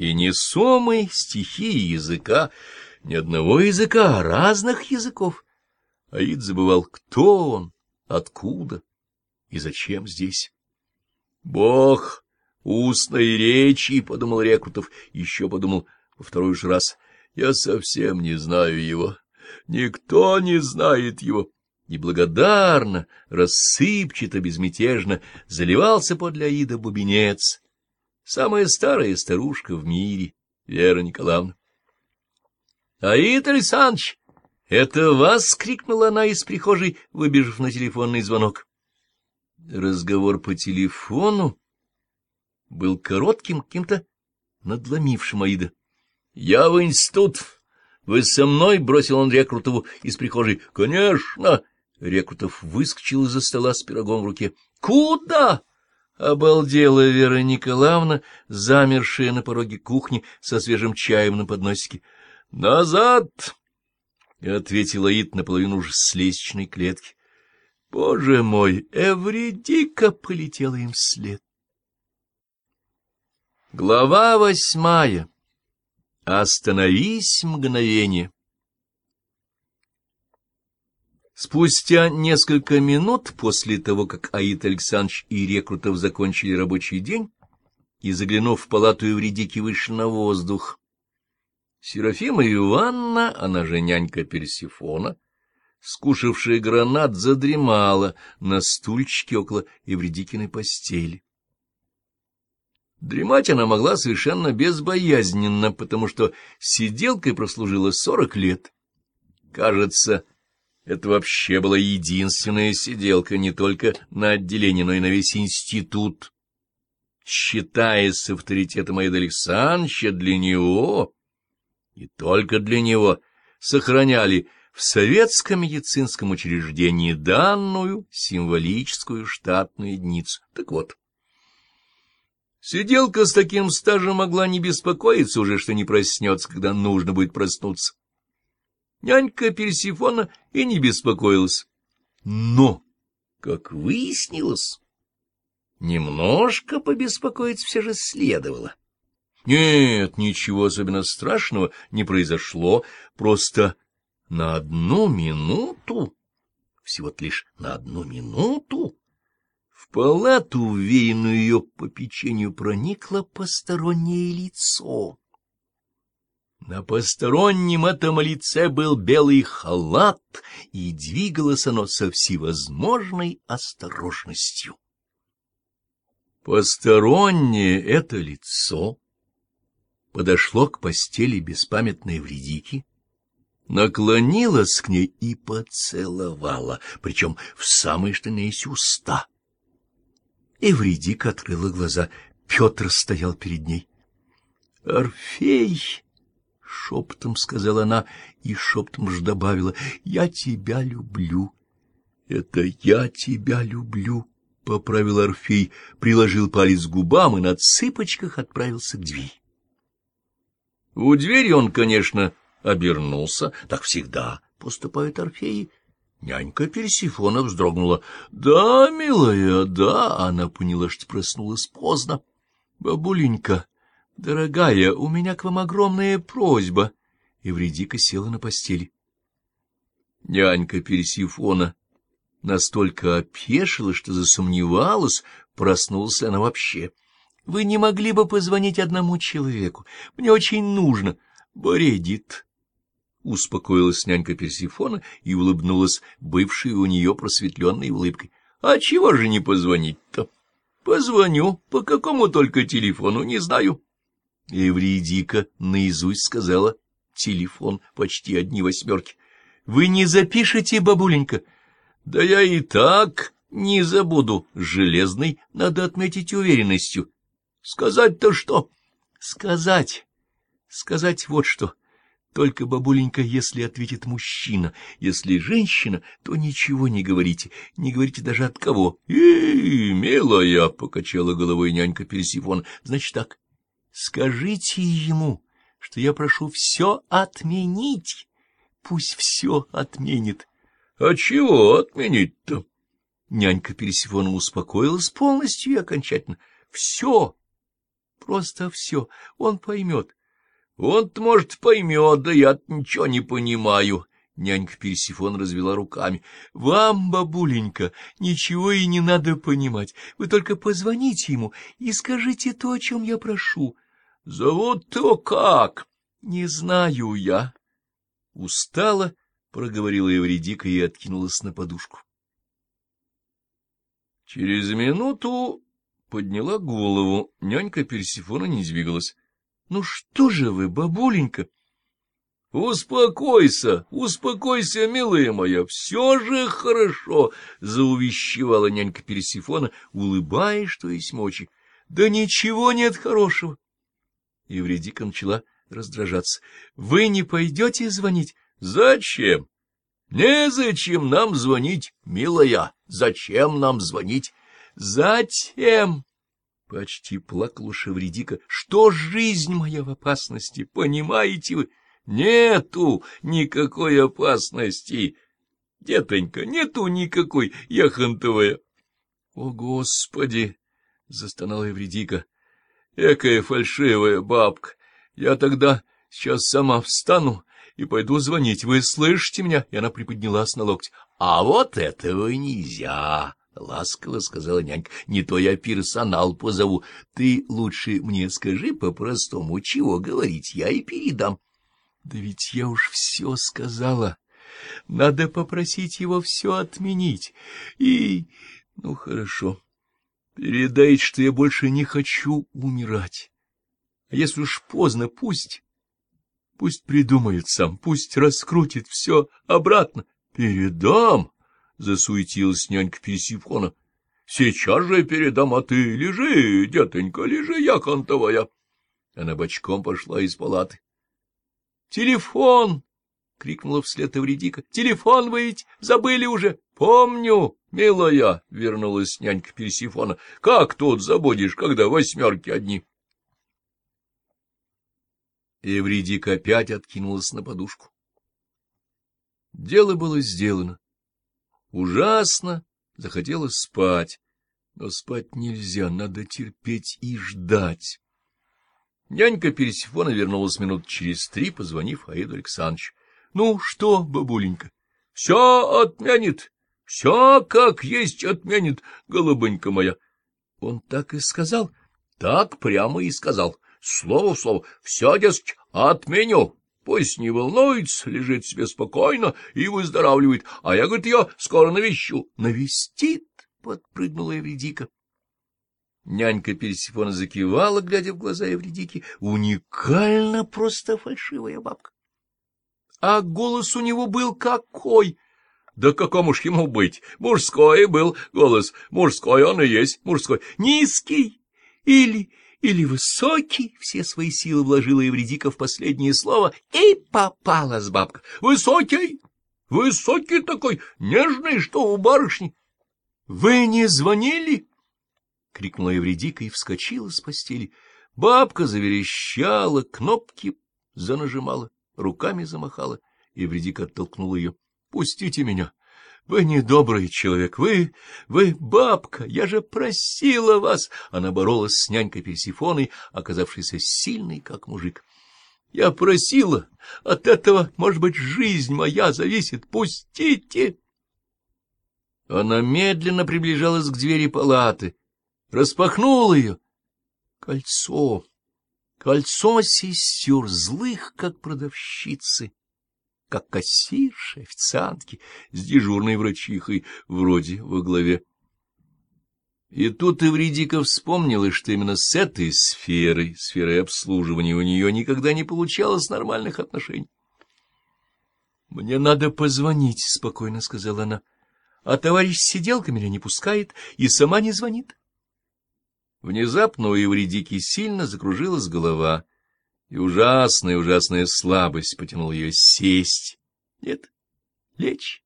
и несомой стихии языка, ни одного языка, а разных языков. Аид забывал, кто он, откуда и зачем здесь. Бог устной речи, — подумал Рекрутов, еще подумал во второй же раз, — я совсем не знаю его, никто не знает его. Неблагодарно, рассыпчато, безмятежно заливался подле Аида бубенец, самая старая старушка в мире, Вера Николаевна. — Аид Александрович, это вас! — крикнула она из прихожей, выбежав на телефонный звонок. Разговор по телефону был коротким, каким-то надломившим Аида. — Я в институт. Вы со мной? — бросил он Рекрутову из прихожей. — Конечно. Рекрутов выскочил из-за стола с пирогом в руке. — Куда? — обалдела Вера Николаевна, замершая на пороге кухни со свежим чаем на подносике. — Назад! — ответил Аид наполовину уже с лестничной клетки. — Боже мой, Эвредика полетела им вслед. Глава восьмая. Остановись мгновение. Спустя несколько минут после того, как Аид Александрович и Рекрутов закончили рабочий день и, заглянув в палату Евредики, вышли на воздух, Серафима Ивановна, она же нянька Персифона, скушавшая гранат, задремала на стульчике около Евредикиной постели. Дремать она могла совершенно безбоязненно, потому что сиделкой прослужила сорок лет. Кажется, это вообще была единственная сиделка не только на отделении, но и на весь институт. Считаясь авторитетом Аида Александровича для него, и только для него, сохраняли в советском медицинском учреждении данную символическую штатную единицу. Так вот, Сиделка с таким стажем могла не беспокоиться уже, что не проснется, когда нужно будет проснуться. Нянька Персифона и не беспокоилась. Но, как выяснилось, немножко побеспокоиться все же следовало. Нет, ничего особенно страшного не произошло, просто на одну минуту, всего-то лишь на одну минуту, в палату, веянную ее по печенью, проникло постороннее лицо. На постороннем этом лице был белый халат, и двигалось оно со всевозможной осторожностью. Постороннее это лицо подошло к постели беспамятной вредики, наклонилась к ней и поцеловала, причем в самые что ни есть уста. Эвредика открыла глаза. Петр стоял перед ней. — Орфей! — шепотом сказала она и шепотом же добавила. — Я тебя люблю. — Это я тебя люблю, — поправил Орфей, приложил палец к губам и на цыпочках отправился к двери. У двери он, конечно, обернулся, так всегда поступают Орфеи, Нянька Персифона вздрогнула. — Да, милая, да, она поняла, что проснулась поздно. — Бабуленька, дорогая, у меня к вам огромная просьба. Эвредика села на постели. Нянька Персифона настолько опешила, что засомневалась, проснулась она вообще. — Вы не могли бы позвонить одному человеку? Мне очень нужно. — Бредит, — успокоилась нянька Персифона и улыбнулась бывшей у нее просветленной улыбкой. — А чего же не позвонить-то? — Позвоню. По какому только телефону, не знаю. Эвридика наизусть сказала телефон почти одни восьмерки. — Вы не запишете, бабуленька? — Да я и так не забуду. Железный надо отметить уверенностью. — Сказать-то что? — Сказать. Сказать вот что. — только, бабуленька, если ответит мужчина, если женщина, то ничего не говорите, не говорите даже от кого. — Эй, милая, — покачала головой нянька Персифон, — значит так, скажите ему, что я прошу все отменить, пусть все отменит. — А чего отменить-то? Нянька Персифона успокоилась полностью и окончательно. — Все Просто все, он поймет. Он-то, может, поймет, да я ничего не понимаю. Нянька Персифон развела руками. — Вам, бабуленька, ничего и не надо понимать. Вы только позвоните ему и скажите то, о чем я прошу. — Зовут-то как? — Не знаю я. Устала, проговорила Евредика и откинулась на подушку. Через минуту подняла голову. Нянька Персифона не двигалась. — Ну что же вы, бабуленька? — Успокойся, успокойся, милая моя, все же хорошо, — заувещевала нянька Персифона, улыбаясь, что есть мочи. — Да ничего нет хорошего. Евредика начала раздражаться. — Вы не пойдете звонить? — Зачем? — Незачем нам звонить, милая. Зачем нам звонить? — Затем... Почти плакала Шевредика. — Что жизнь моя в опасности, понимаете вы? Нету никакой опасности. Детонька, нету никакой, яхонтовая. — О, Господи! — застонала Евредика. — Экая фальшивая бабка! Я тогда сейчас сама встану и пойду звонить. Вы слышите меня? И она приподнялась на локте. — А вот этого нельзя! — ласково сказала нянька. — Не то я персонал позову. Ты лучше мне скажи по-простому, чего говорить, я и передам. — Да ведь я уж все сказала. Надо попросить его все отменить. И... Ну, хорошо. Передайте, что я больше не хочу умирать. А если уж поздно, пусть... Пусть придумает сам, пусть раскрутит все обратно. — Передам! — засуетилась нянька Персифона. — Сейчас же передам, а ты лежи, детонька, лежи, яхонтовая. Она бочком пошла из палаты. — Телефон! — крикнула вслед Эвредика. — Телефон вы ведь забыли уже? — Помню, милая, — вернулась нянька Персифона. — Как тут забудешь, когда восьмерки одни? — Эвридик опять откинулась на подушку. Дело было сделано. Ужасно захотелось спать, но спать нельзя, надо терпеть и ждать. Нянька Персифона вернулась минут через три, позвонив Аиду Александровичу. — Ну что, бабуленька? — Все отменит, все как есть отменит, голубонька моя. Он так и сказал? — Так прямо и сказал. — Слово в слово, все, дескать, отменю. Пусть не волнуется, лежит себе спокойно и выздоравливает, а я, говорит, ее скоро навещу. Навестит, подпрыгнула Евредика. Нянька Персифона закивала, глядя в глаза Евредики. Уникально просто фальшивая бабка. А голос у него был какой! Да какому ж ему быть? Мужской был голос, мужской он и есть, мужской. Низкий или или высокий, все свои силы вложила Евредика в последнее слово, и попала с бабка. Высокий, высокий такой, нежный, что у барышни. — Вы не звонили? — крикнула Евредика и вскочила с постели. Бабка заверещала, кнопки занажимала, руками замахала. Евредика оттолкнула ее. — Пустите меня! Вы недобрый человек, вы, вы бабка, я же просила вас. Она боролась с нянькой Персифоной, оказавшейся сильной, как мужик. Я просила, от этого, может быть, жизнь моя зависит. Пустите! Она медленно приближалась к двери палаты, распахнула ее. Кольцо, кольцо сестер, злых, как продавщицы как кассирши, официантки, с дежурной врачихой вроде во главе. И тут Эвридика вспомнила, что именно с этой сферой, сферой обслуживания, у нее никогда не получалось нормальных отношений. — Мне надо позвонить, — спокойно сказала она. — А товарищ сиделка меня не пускает и сама не звонит. Внезапно у Евредики сильно закружилась голова, и ужасная, ужасная слабость потянула ее сесть. Нет, лечь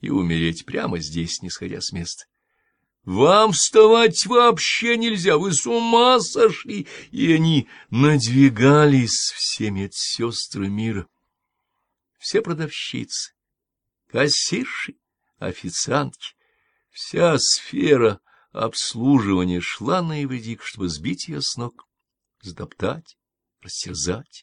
и умереть прямо здесь, не сходя с места. Вам вставать вообще нельзя, вы с ума сошли! И они надвигались, все медсестры мира. Все продавщицы, кассирши, официантки, вся сфера обслуживания шла на Евредик, чтобы сбить ее с ног затоптать, растерзать.